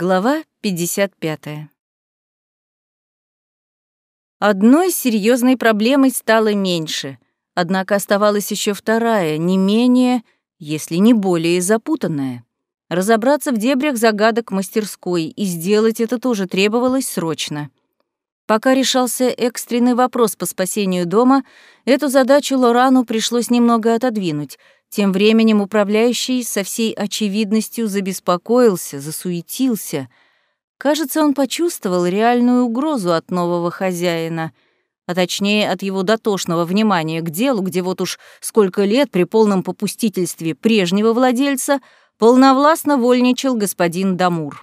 Глава 55. Одной серьезной проблемой стало меньше, однако оставалась еще вторая, не менее, если не более запутанная. Разобраться в дебрях загадок мастерской, и сделать это тоже требовалось срочно. Пока решался экстренный вопрос по спасению дома, эту задачу Лорану пришлось немного отодвинуть — тем временем управляющий со всей очевидностью забеспокоился, засуетился. Кажется, он почувствовал реальную угрозу от нового хозяина, а точнее от его дотошного внимания к делу, где вот уж сколько лет при полном попустительстве прежнего владельца полновластно вольничал господин Дамур.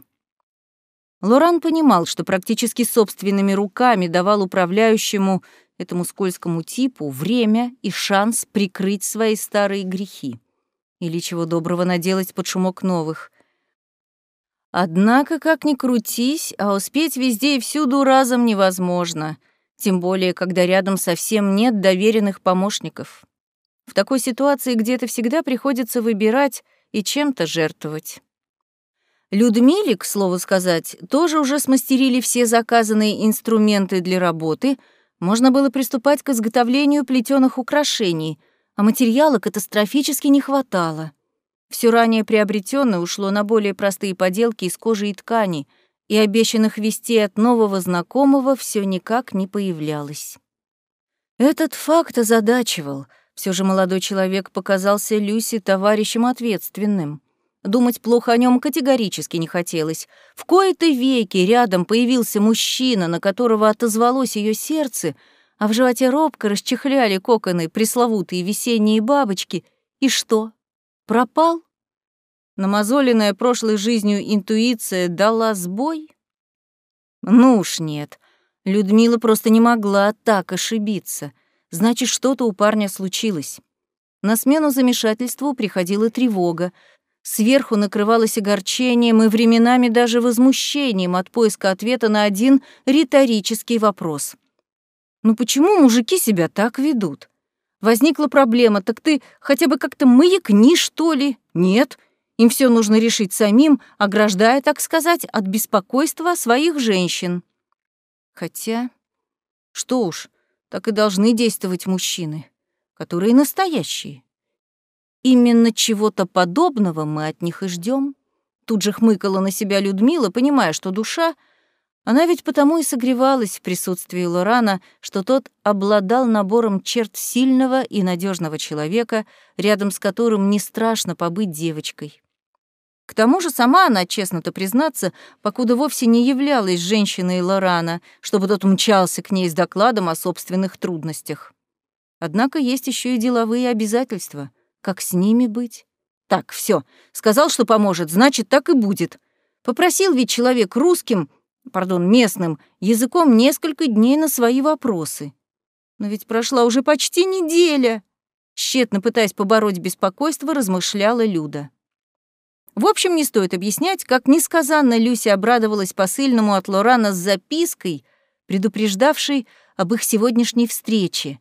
Лоран понимал, что практически собственными руками давал управляющему этому скользкому типу время и шанс прикрыть свои старые грехи. Или чего доброго наделать под шумок новых. Однако, как ни крутись, а успеть везде и всюду разом невозможно, тем более, когда рядом совсем нет доверенных помощников. В такой ситуации где-то всегда приходится выбирать и чем-то жертвовать. Людмиле, к слову сказать, тоже уже смастерили все заказанные инструменты для работы — можно было приступать к изготовлению плетеных украшений, а материала катастрофически не хватало. Все ранее приобретенное ушло на более простые поделки из кожи и ткани, и обещанных вестей от нового знакомого все никак не появлялось. Этот факт озадачивал. Все же молодой человек показался Люси товарищем ответственным. Думать плохо о нем категорически не хотелось. В кои-то веки рядом появился мужчина, на которого отозвалось ее сердце, а в животе робко расчехляли коконы пресловутые весенние бабочки. И что? Пропал? Намазоленная прошлой жизнью интуиция дала сбой? Ну уж нет. Людмила просто не могла так ошибиться. Значит, что-то у парня случилось. На смену замешательству приходила тревога — Сверху накрывалось огорчением и временами даже возмущением от поиска ответа на один риторический вопрос. «Ну почему мужики себя так ведут? Возникла проблема, так ты хотя бы как-то маякни, что ли? Нет, им все нужно решить самим, ограждая, так сказать, от беспокойства своих женщин. Хотя, что уж, так и должны действовать мужчины, которые настоящие. Именно чего-то подобного мы от них и ждем. Тут же хмыкала на себя Людмила, понимая, что душа... Она ведь потому и согревалась в присутствии Лорана, что тот обладал набором черт сильного и надежного человека, рядом с которым не страшно побыть девочкой. К тому же сама она, честно-то признаться, покуда вовсе не являлась женщиной Лорана, чтобы тот мчался к ней с докладом о собственных трудностях. Однако есть еще и деловые обязательства. Как с ними быть? Так, все. Сказал, что поможет, значит, так и будет. Попросил ведь человек русским, пардон, местным, языком несколько дней на свои вопросы. Но ведь прошла уже почти неделя. Тщетно пытаясь побороть беспокойство, размышляла Люда. В общем, не стоит объяснять, как несказанно Люся обрадовалась посыльному от Лорана с запиской, предупреждавшей об их сегодняшней встрече.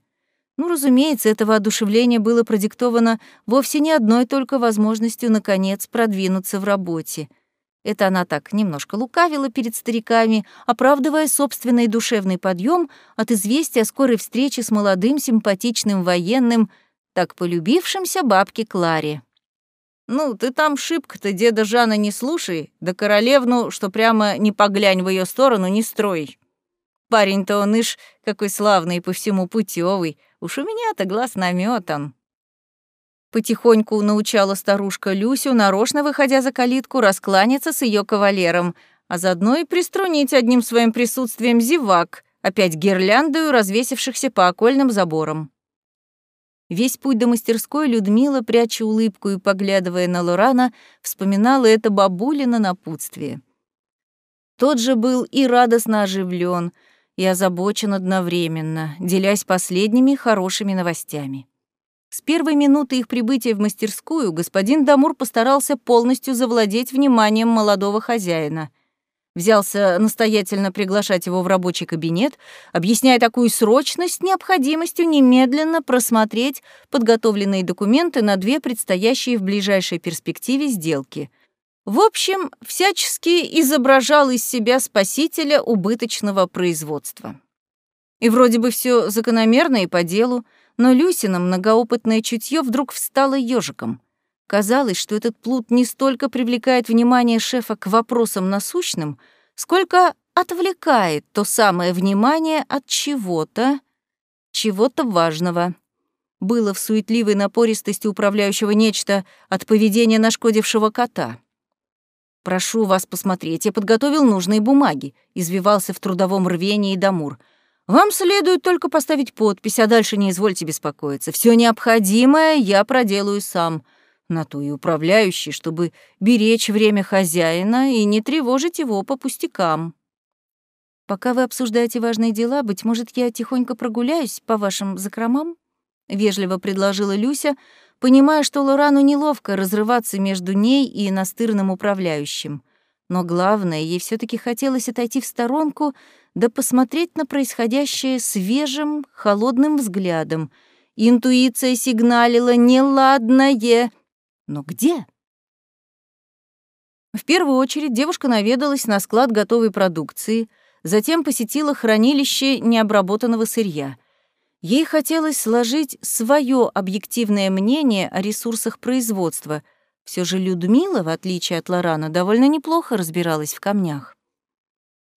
Ну, разумеется, это воодушевление было продиктовано вовсе не одной только возможностью, наконец, продвинуться в работе. Это она так немножко лукавила перед стариками, оправдывая собственный душевный подъем от известия о скорой встрече с молодым симпатичным военным, так полюбившимся бабке Кларе. «Ну, ты там шибко-то деда Жана не слушай, да королевну, что прямо не поглянь в ее сторону, не строй. Парень-то он ишь какой славный по всему путевый, Уж у меня-то глаз наметан. Потихоньку научала старушка Люсю, нарочно выходя за калитку, раскланяться с ее кавалером, а заодно и приструнить одним своим присутствием зевак, опять гирляндою развесившихся по окольным заборам. Весь путь до мастерской Людмила, пряча улыбку и поглядывая на Лорана, вспоминала это бабулина напутствие. Тот же был и радостно оживлен, и озабочен одновременно, делясь последними хорошими новостями. С первой минуты их прибытия в мастерскую господин Дамур постарался полностью завладеть вниманием молодого хозяина. Взялся настоятельно приглашать его в рабочий кабинет, объясняя такую срочность необходимостью немедленно просмотреть подготовленные документы на две предстоящие в ближайшей перспективе сделки — В общем, всячески изображал из себя спасителя убыточного производства. И вроде бы все закономерно и по делу, но Люсина многоопытное чутье вдруг встало ежиком. Казалось, что этот плут не столько привлекает внимание шефа к вопросам насущным, сколько отвлекает то самое внимание от чего-то, чего-то важного. Было в суетливой напористости управляющего нечто от поведения нашкодившего кота. «Прошу вас посмотреть, я подготовил нужные бумаги», — извивался в трудовом рвении Дамур. «Вам следует только поставить подпись, а дальше не извольте беспокоиться. Все необходимое я проделаю сам на то и управляющий, чтобы беречь время хозяина и не тревожить его по пустякам. Пока вы обсуждаете важные дела, быть может, я тихонько прогуляюсь по вашим закромам? Вежливо предложила Люся, понимая, что Лорану неловко разрываться между ней и настырным управляющим. Но главное, ей все таки хотелось отойти в сторонку да посмотреть на происходящее свежим, холодным взглядом. Интуиция сигналила «неладное», но где? В первую очередь девушка наведалась на склад готовой продукции, затем посетила хранилище необработанного сырья. Ей хотелось сложить свое объективное мнение о ресурсах производства. Все же Людмила, в отличие от Лорана, довольно неплохо разбиралась в камнях.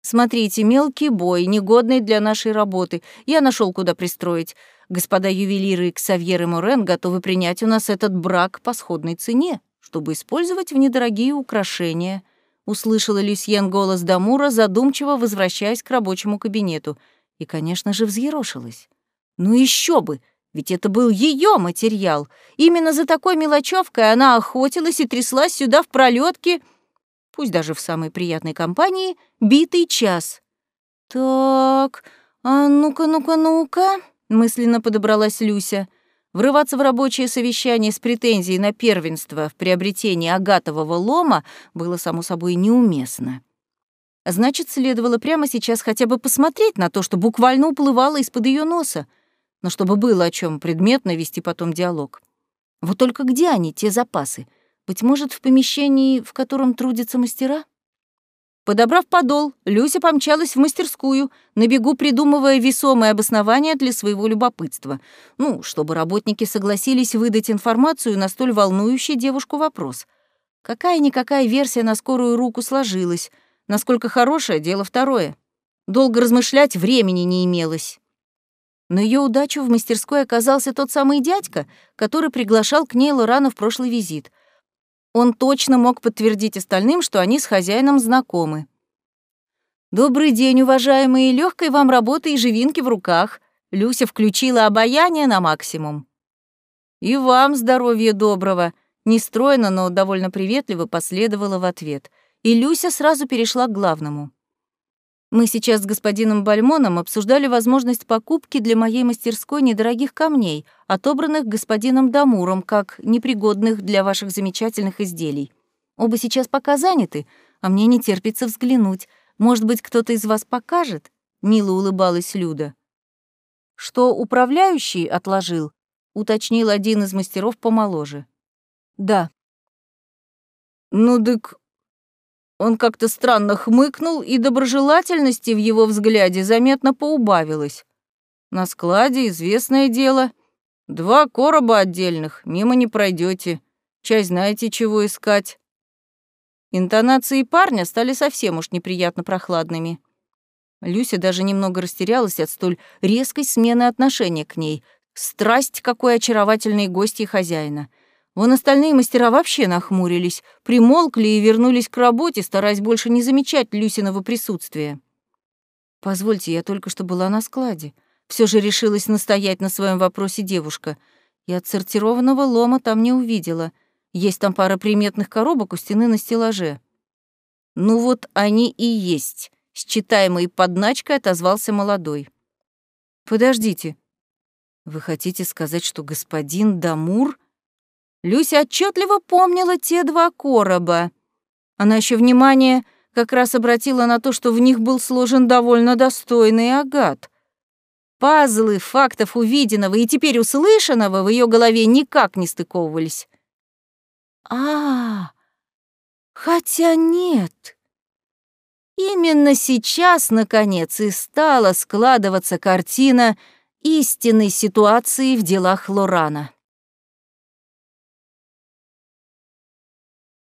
«Смотрите, мелкий бой, негодный для нашей работы. Я нашел, куда пристроить. Господа ювелиры Ксавьер и Морен готовы принять у нас этот брак по сходной цене, чтобы использовать в недорогие украшения. Услышала Люсьен голос Дамура, задумчиво возвращаясь к рабочему кабинету. И, конечно же, взъерошилась. Ну еще бы! Ведь это был ее материал. Именно за такой мелочевкой она охотилась и тряслась сюда в пролетке, пусть даже в самой приятной компании, битый час. Так, а ну-ка, ну-ка, ну-ка мысленно подобралась Люся. Врываться в рабочее совещание с претензией на первенство в приобретении агатового лома было, само собой, неуместно. Значит, следовало прямо сейчас хотя бы посмотреть на то, что буквально уплывало из-под ее носа, но чтобы было о чем предметно вести потом диалог. Вот только где они, те запасы? Быть может, в помещении, в котором трудятся мастера? Подобрав подол, Люся помчалась в мастерскую, на бегу придумывая весомое обоснование для своего любопытства. Ну, чтобы работники согласились выдать информацию на столь волнующий девушку вопрос. Какая-никакая версия на скорую руку сложилась. Насколько хорошая — дело второе. Долго размышлять времени не имелось. Но ее удачу в мастерской оказался тот самый дядька, который приглашал к ней Лорану в прошлый визит — он точно мог подтвердить остальным, что они с хозяином знакомы. «Добрый день, уважаемые, легкой вам работы и живинки в руках». Люся включила обаяние на максимум. «И вам здоровья доброго», нестройно, но довольно приветливо последовала в ответ. И Люся сразу перешла к главному. Мы сейчас с господином Бальмоном обсуждали возможность покупки для моей мастерской недорогих камней, отобранных господином Дамуром как непригодных для ваших замечательных изделий. Оба сейчас пока заняты, а мне не терпится взглянуть. Может быть, кто-то из вас покажет?» — мило улыбалась Люда. «Что управляющий отложил?» — уточнил один из мастеров помоложе. «Да». «Ну, дык, он как-то странно хмыкнул, и доброжелательности в его взгляде заметно поубавилось. На складе известное дело. Два короба отдельных, мимо не пройдете. Часть знаете, чего искать. Интонации парня стали совсем уж неприятно прохладными. Люся даже немного растерялась от столь резкой смены отношения к ней. Страсть какой очаровательной гости хозяина — Вон остальные мастера вообще нахмурились, примолкли и вернулись к работе, стараясь больше не замечать Люсиного присутствия. «Позвольте, я только что была на складе». Все же решилась настоять на своем вопросе девушка. И отсортированного лома там не увидела. Есть там пара приметных коробок у стены на стеллаже. «Ну вот они и есть», — с читаемой подначкой отозвался молодой. «Подождите. Вы хотите сказать, что господин Дамур...» Люся отчетливо помнила те два короба. Она еще внимание как раз обратила на то, что в них был сложен довольно достойный агат. Пазлы фактов увиденного и теперь услышанного в ее голове никак не стыковывались. а, Хотя нет. Именно сейчас, наконец, и стала складываться картина истинной ситуации в делах Лорана.